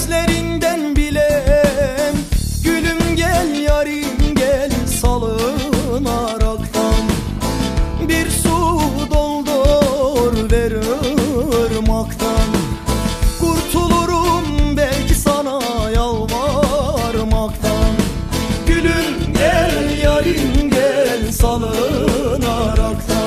gözlerinden bilem. Gülüm gel yarim gel salın arakam Bir su doldur ver ırmaktan Kurtulurum belki sana yalvarmaktan. Gülüm gel yarim gel salın araktan